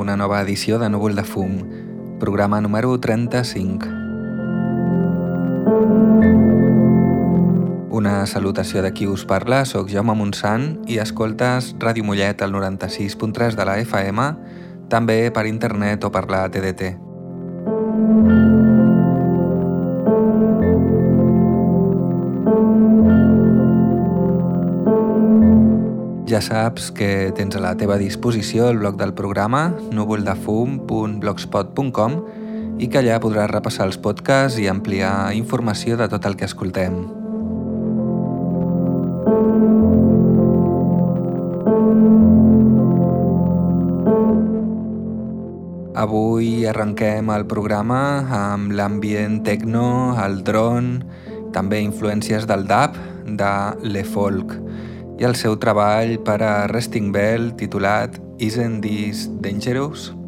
una nova edició de Núvol de Fum, programa número 35. Una salutació de qui us parla, sóc Jaume Montsant i escoltes Ràdio Mollet al 96.3 de la FM, també per internet o per la TDT. Ja saps que tens a la teva disposició el blog del programa núvoldefum.blogspot.com i que allà podràs repassar els podcasts i ampliar informació de tot el que escoltem. Avui arrenquem el programa amb l'ambient techno, el dron, també influències del dub, de Le Folk, i el seu treball per a Resting Bell titulat Isn't This Dangerous?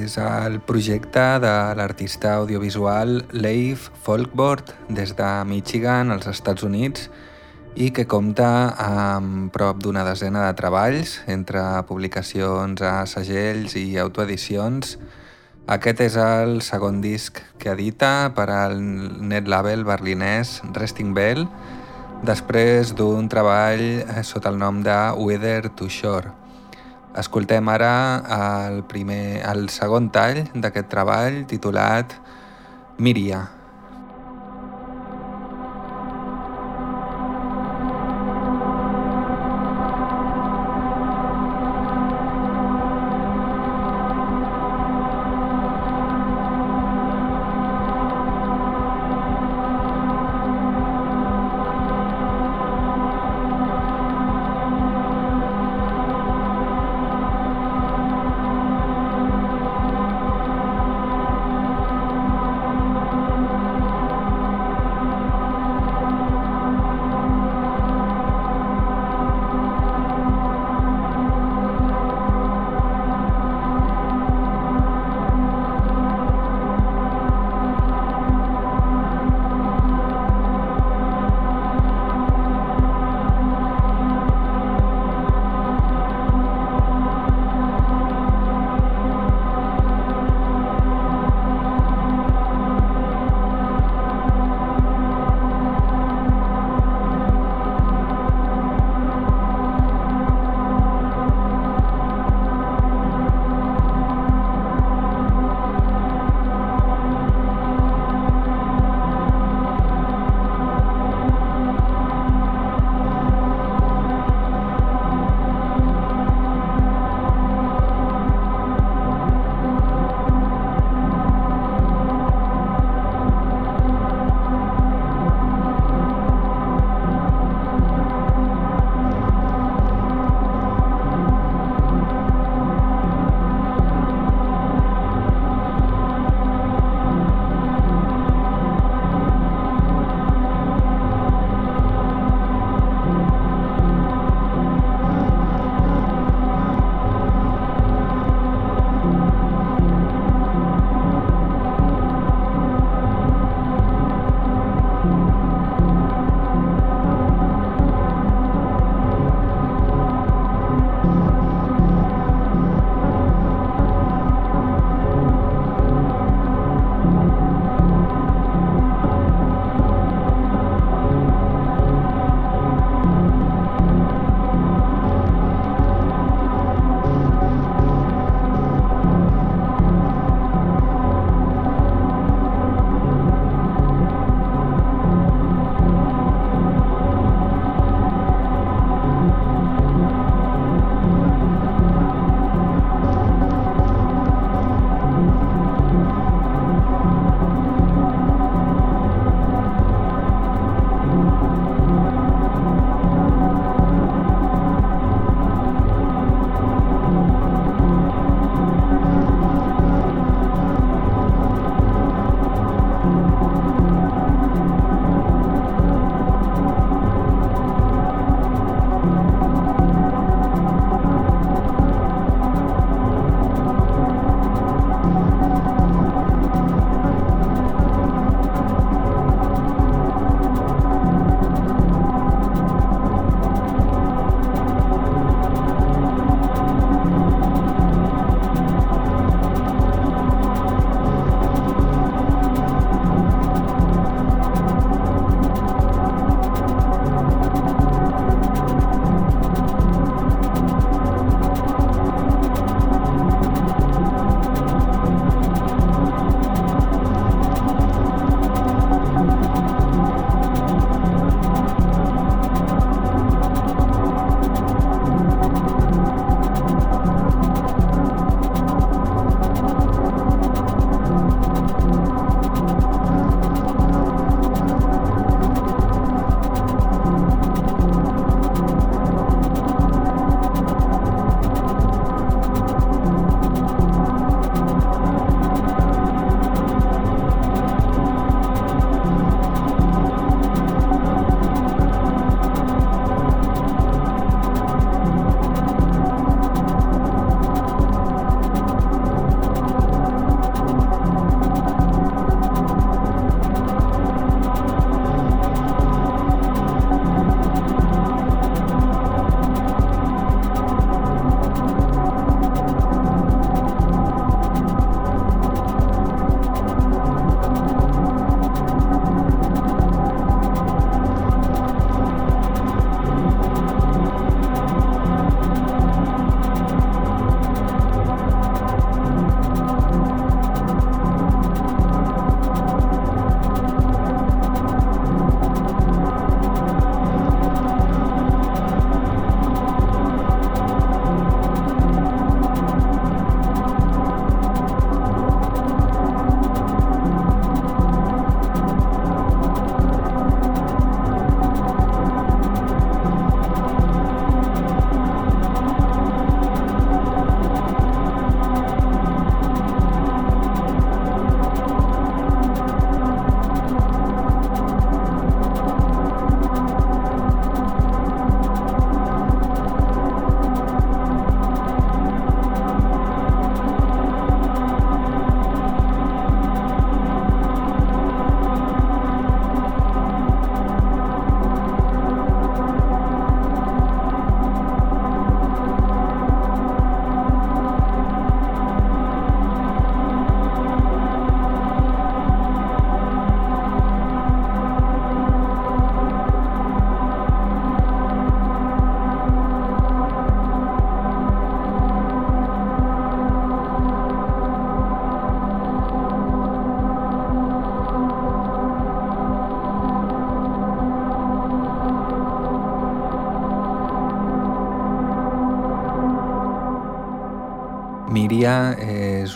És el projecte de l'artista audiovisual Leif Folkbord des de Michigan, als Estats Units, i que compta amb prop d'una desena de treballs entre publicacions a segells i autoedicions. Aquest és el segon disc que edita per al net label berlinès Resting Bell, després d'un treball sota el nom de Weather to Shore. Escoltem ara el, primer, el segon tall d'aquest treball titulat Miria.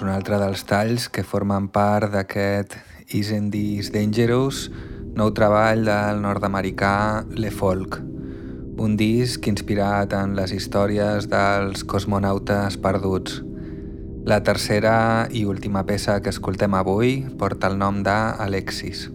Un altre dels talls que formen part d'aquest Isn't This Dangerous, nou treball del nord-americà Le Folk, un disc inspirat en les històries dels cosmonautes perduts. La tercera i última peça que escoltem avui porta el nom d'Alexis.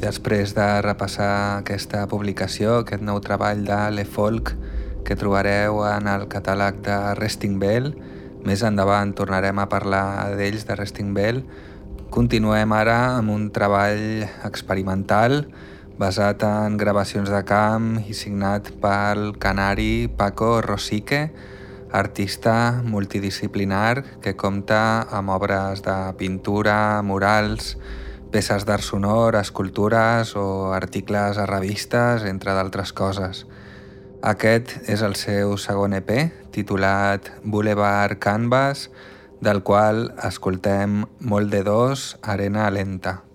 Després de repassar aquesta publicació, aquest nou treball de Le Folk que trobareu en el catàleg de Resting Bell, més endavant tornarem a parlar d'ells, de Resting Bell, continuem ara amb un treball experimental basat en gravacions de camp i signat pel canari Paco Rosique, artista multidisciplinar que compta amb obres de pintura, murals, peces d'art sonor, escultures o articles a revistes, entre d'altres coses. Aquest és el seu segon EP, titulat Boulevard Canvas, del qual escoltem Molt de dos, Arena Lenta.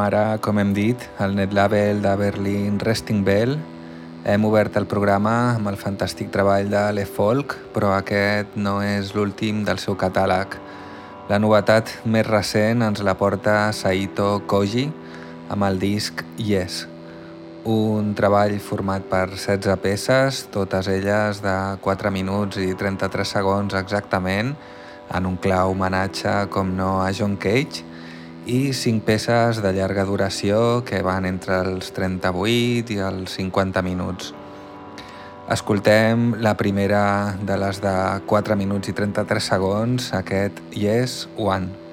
Ara, com hem dit, al netlabel de Berlin Resting Bell. Hem obert el programa amb el fantàstic treball de Le Folk, però aquest no és l'últim del seu catàleg. La novetat més recent ens la porta Saito Koji amb el disc Yes. un treball format per 16 peces, totes elles de 4 minuts i 33 segons exactament, en un clar homenatge, com no, a John Cage, i 5 peces de llarga duració que van entre els 38 i els 50 minuts. Escoltem la primera de les de 4 minuts i 33 segons, aquest Yes One.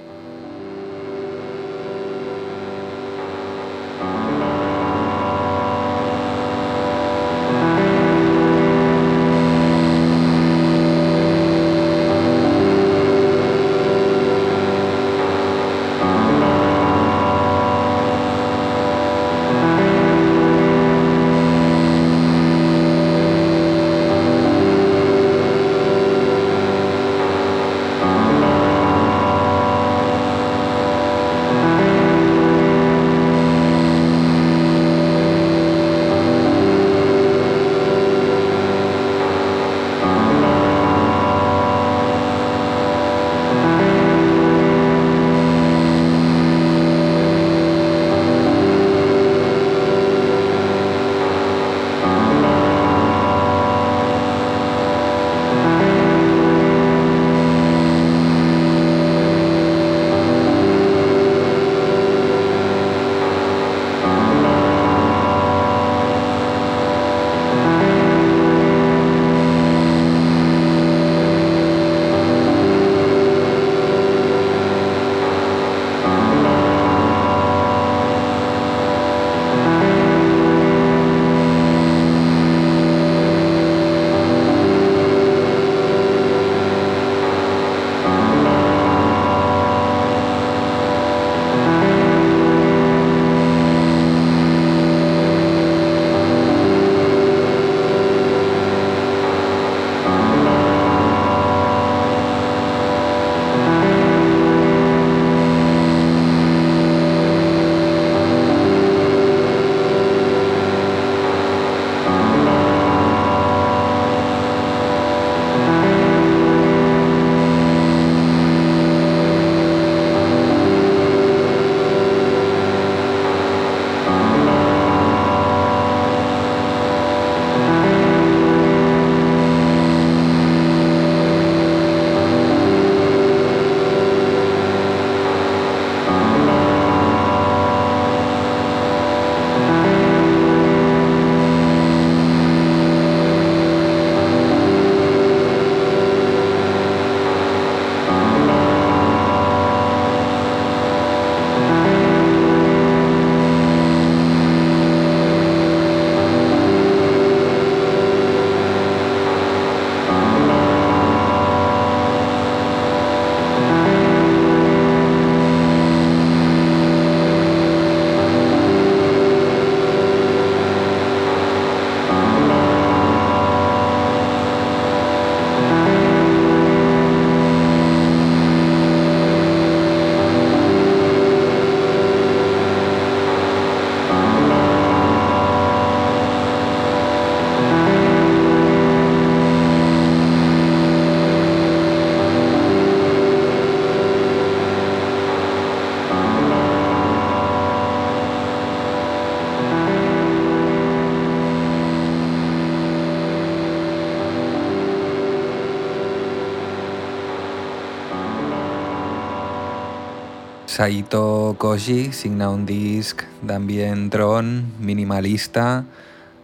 Saito Koji signa un disc d'ambient drone minimalista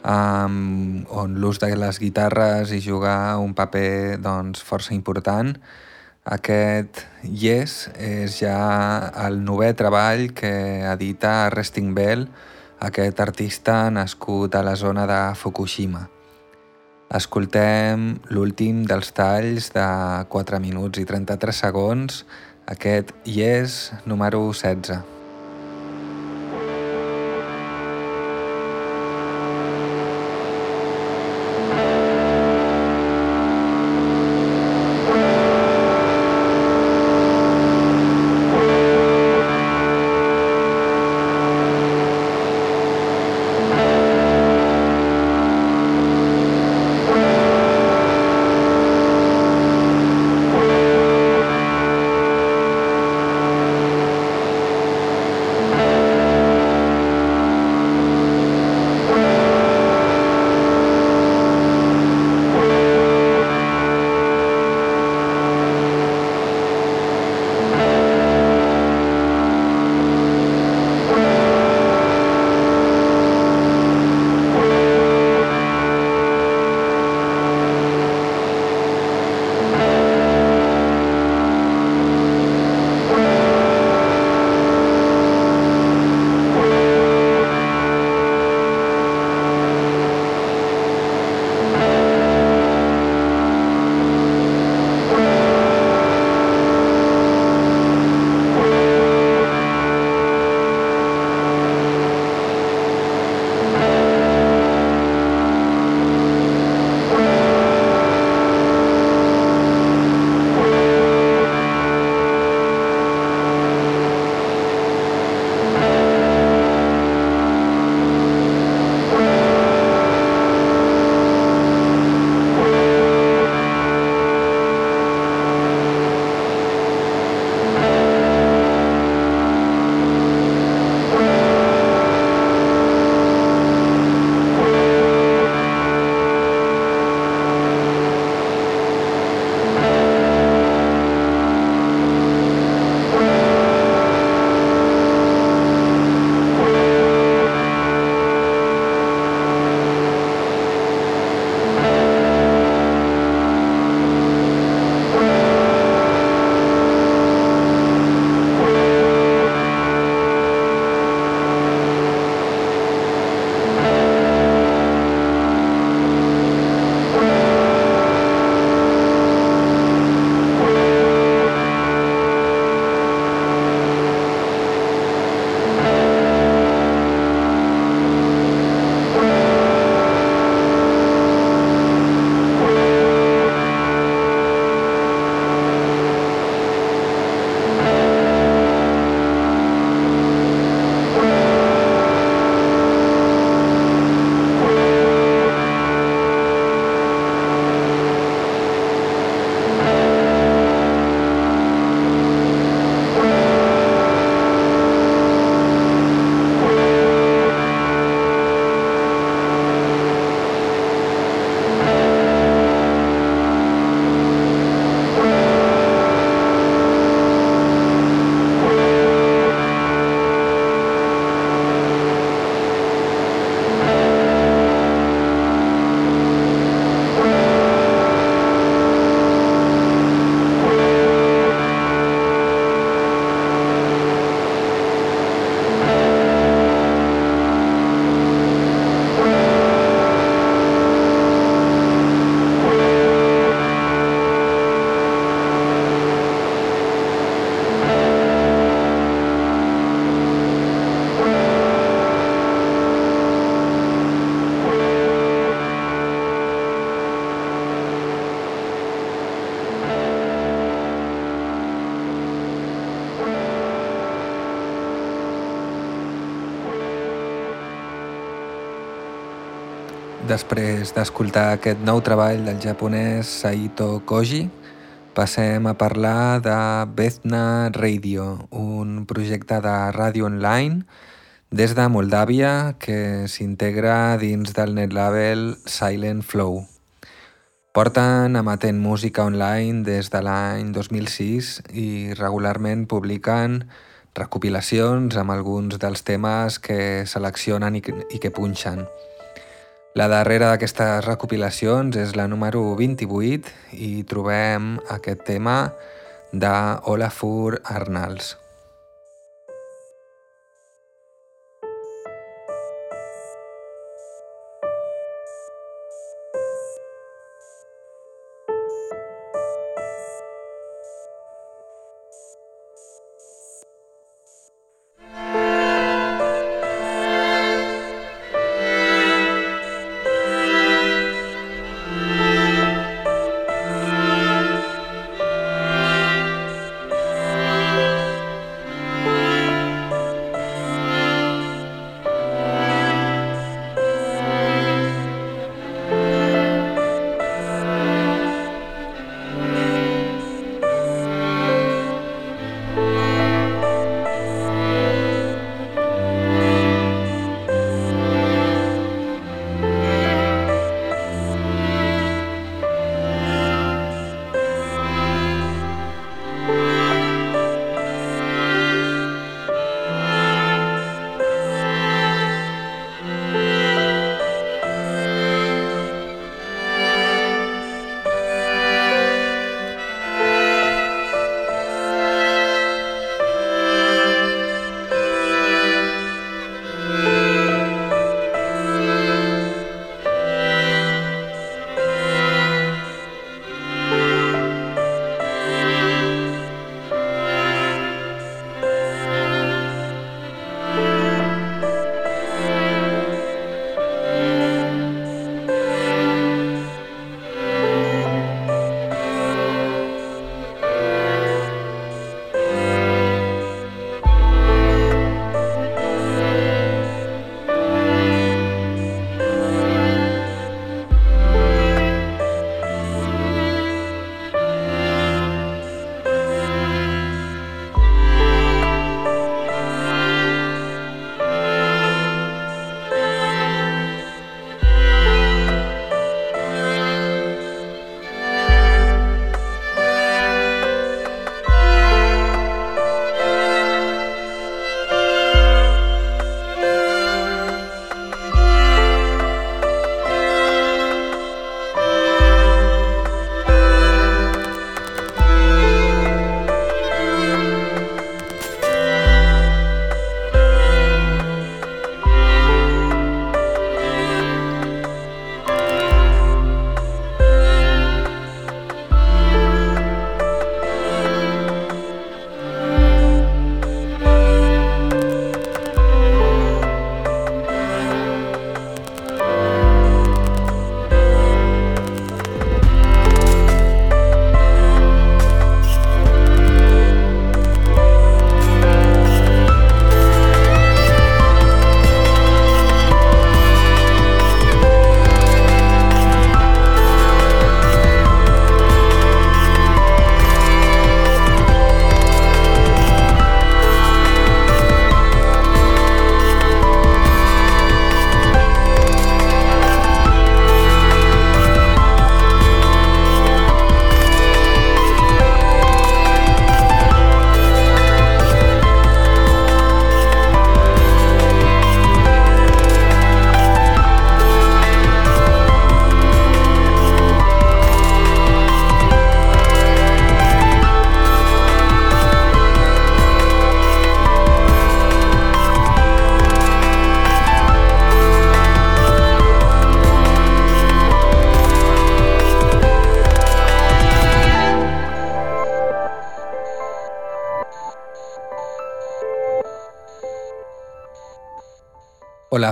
um, on l'ús de les guitarres i jugar un paper doncs, força important. Aquest Yes és ja el novè treball que edita Resting Bell, aquest artista nascut a la zona de Fukushima. Escoltem l'últim dels talls de 4 minuts i 33 segons aquest hi és número 16. Després d'escoltar aquest nou treball del japonès Saito Koji, passem a parlar de Bezna Radio, un projecte de ràdio online des de Moldàvia que s'integra dins del netlabel Silent Flow. Porten emetent música online des de l'any 2006 i regularment publiquen recopilacions amb alguns dels temes que seleccionen i que punxen. La darrera d'aquestes recopilacions és la número 28 i trobem aquest tema de Olafur Arnals.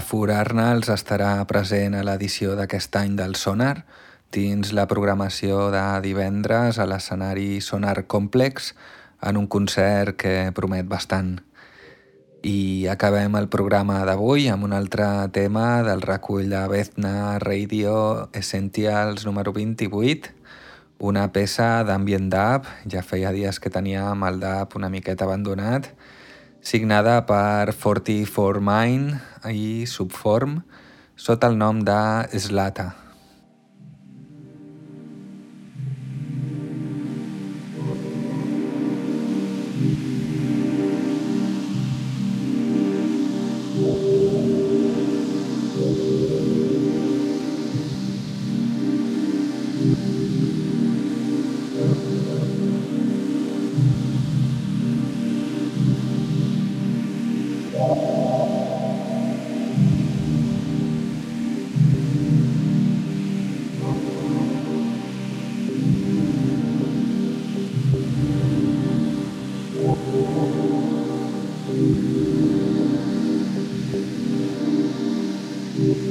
Olafur Arnals estarà present a l'edició d'aquest any del Sonar dins la programació de divendres a l'escenari Sonar Complex en un concert que promet bastant. I acabem el programa d'avui amb un altre tema del recull de Bezna Radio Essentials número 28, una peça d'ambient dub, ja feia dies que teníem el dub una miqueta abandonat, signada per 44 Mind i Subform, sota el nom de Slata. Mm-hmm.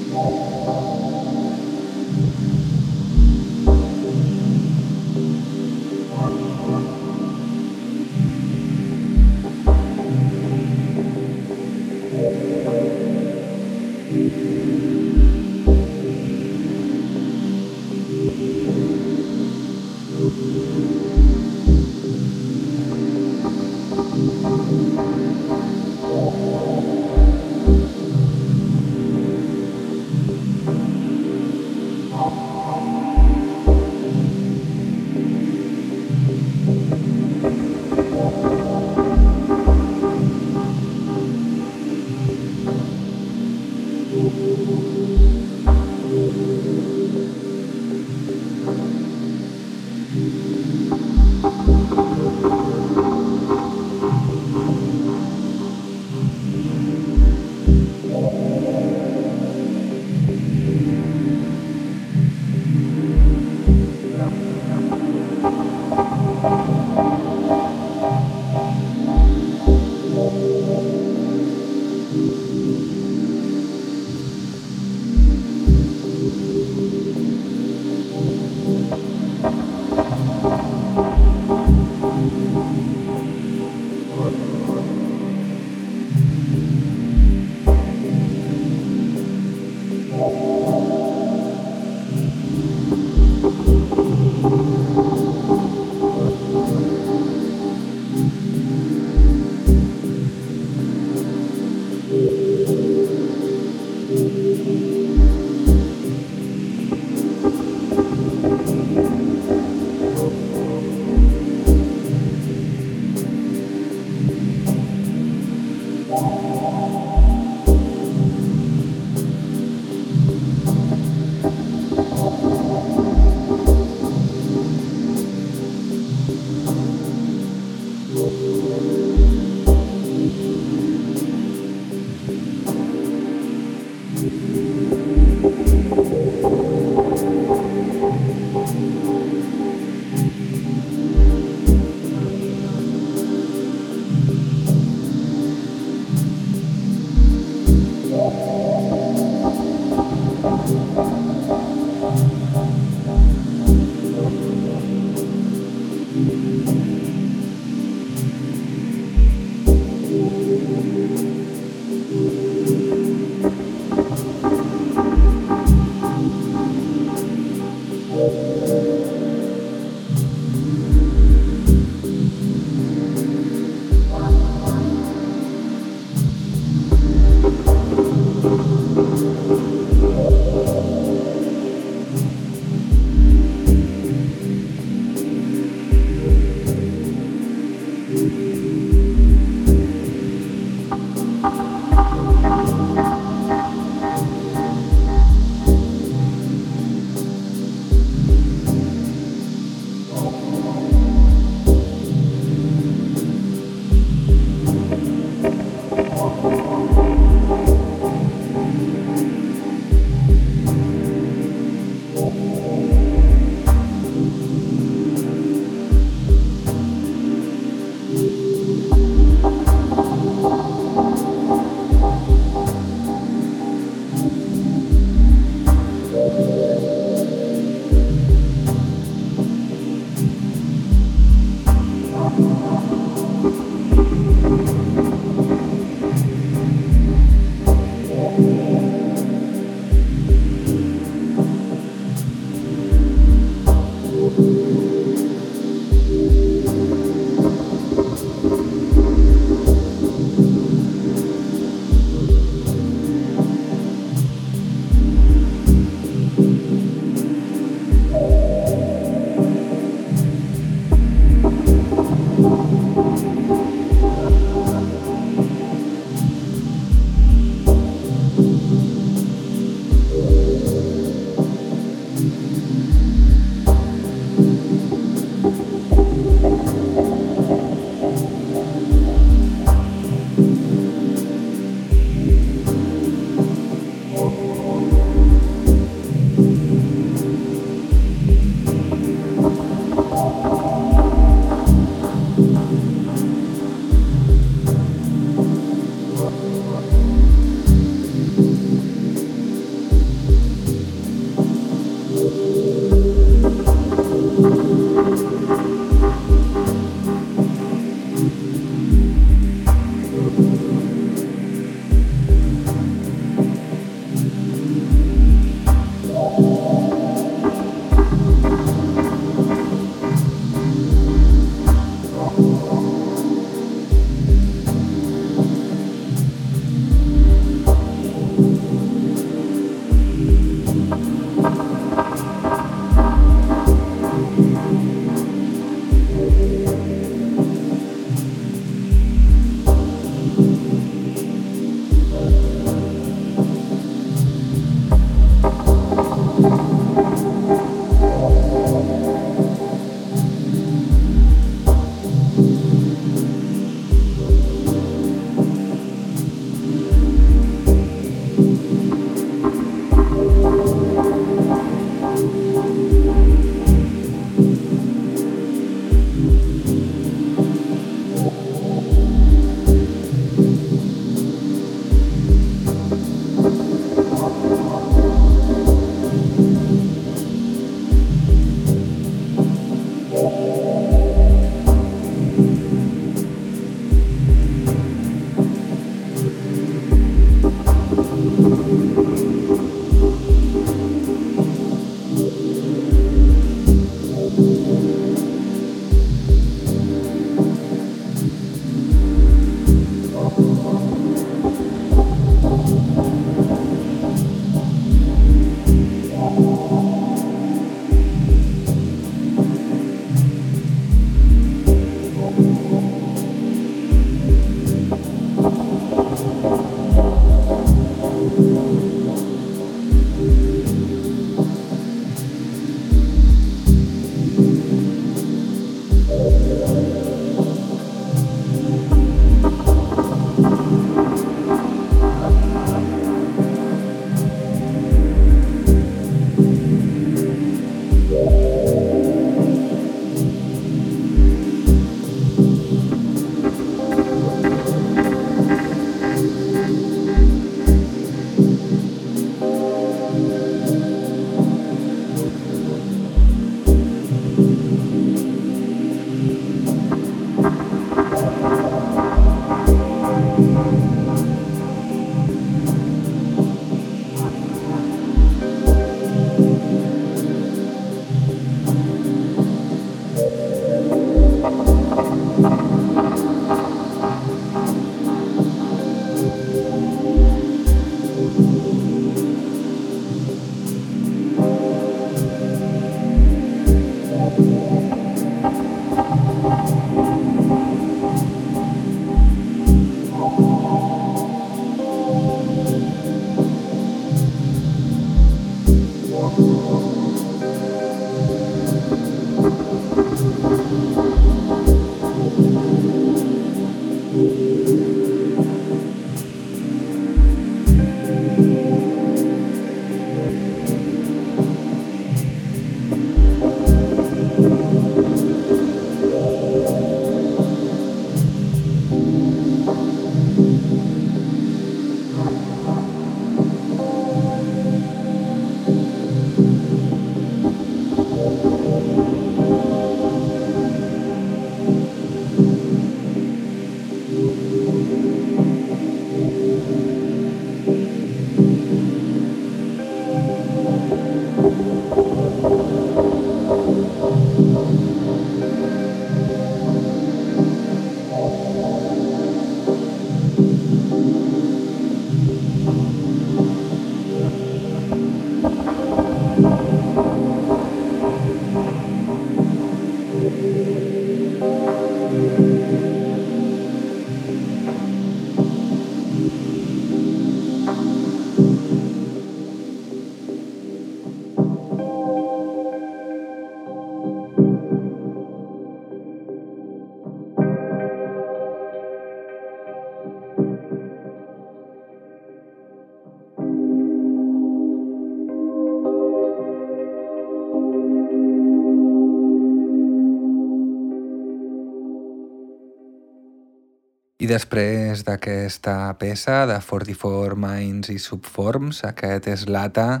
I després d'aquesta peça de 44 Minds i Subforms, aquest és l'ATA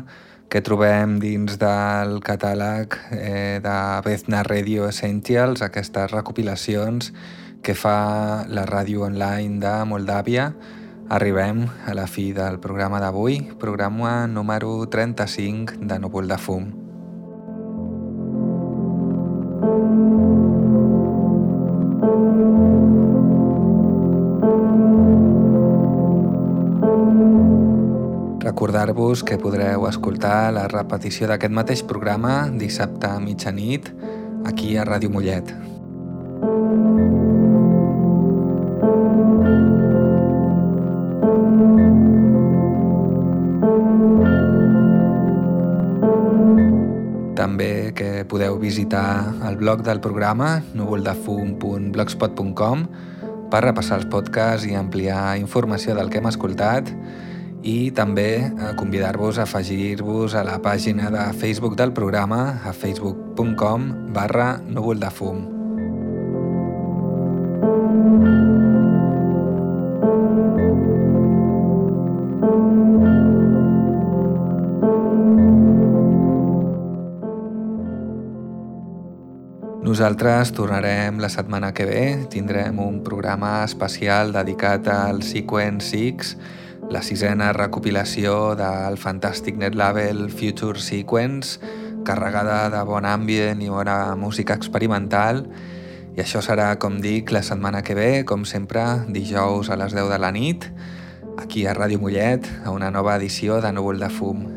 que trobem dins del catàleg eh, de Bezna Radio Essentials, aquestes recopilacions que fa la ràdio online de Moldàvia. Arribem a la fi del programa d'avui, programa número 35 de Núvol de Fum. Recordar-vos que podreu escoltar la repetició d'aquest mateix programa dissabte a mitjanit aquí a Ràdio Mollet. També que podeu visitar el blog del programa núvoldefum.blogspot.com per repassar els podcasts i ampliar informació del que hem escoltat també eh, convidar-vos a afegir-vos a la pàgina de Facebook del programa a facebook.com barra núvol de fum. Nosaltres tornarem la setmana que ve, tindrem un programa especial dedicat al Sequence 6, la sisena recopilació del fantàstic net label Future Sequence, carregada de bon ambient i bona música experimental, i això serà, com dic, la setmana que ve, com sempre, dijous a les 10 de la nit, aquí a Ràdio Mollet, a una nova edició de Núvol de Fum.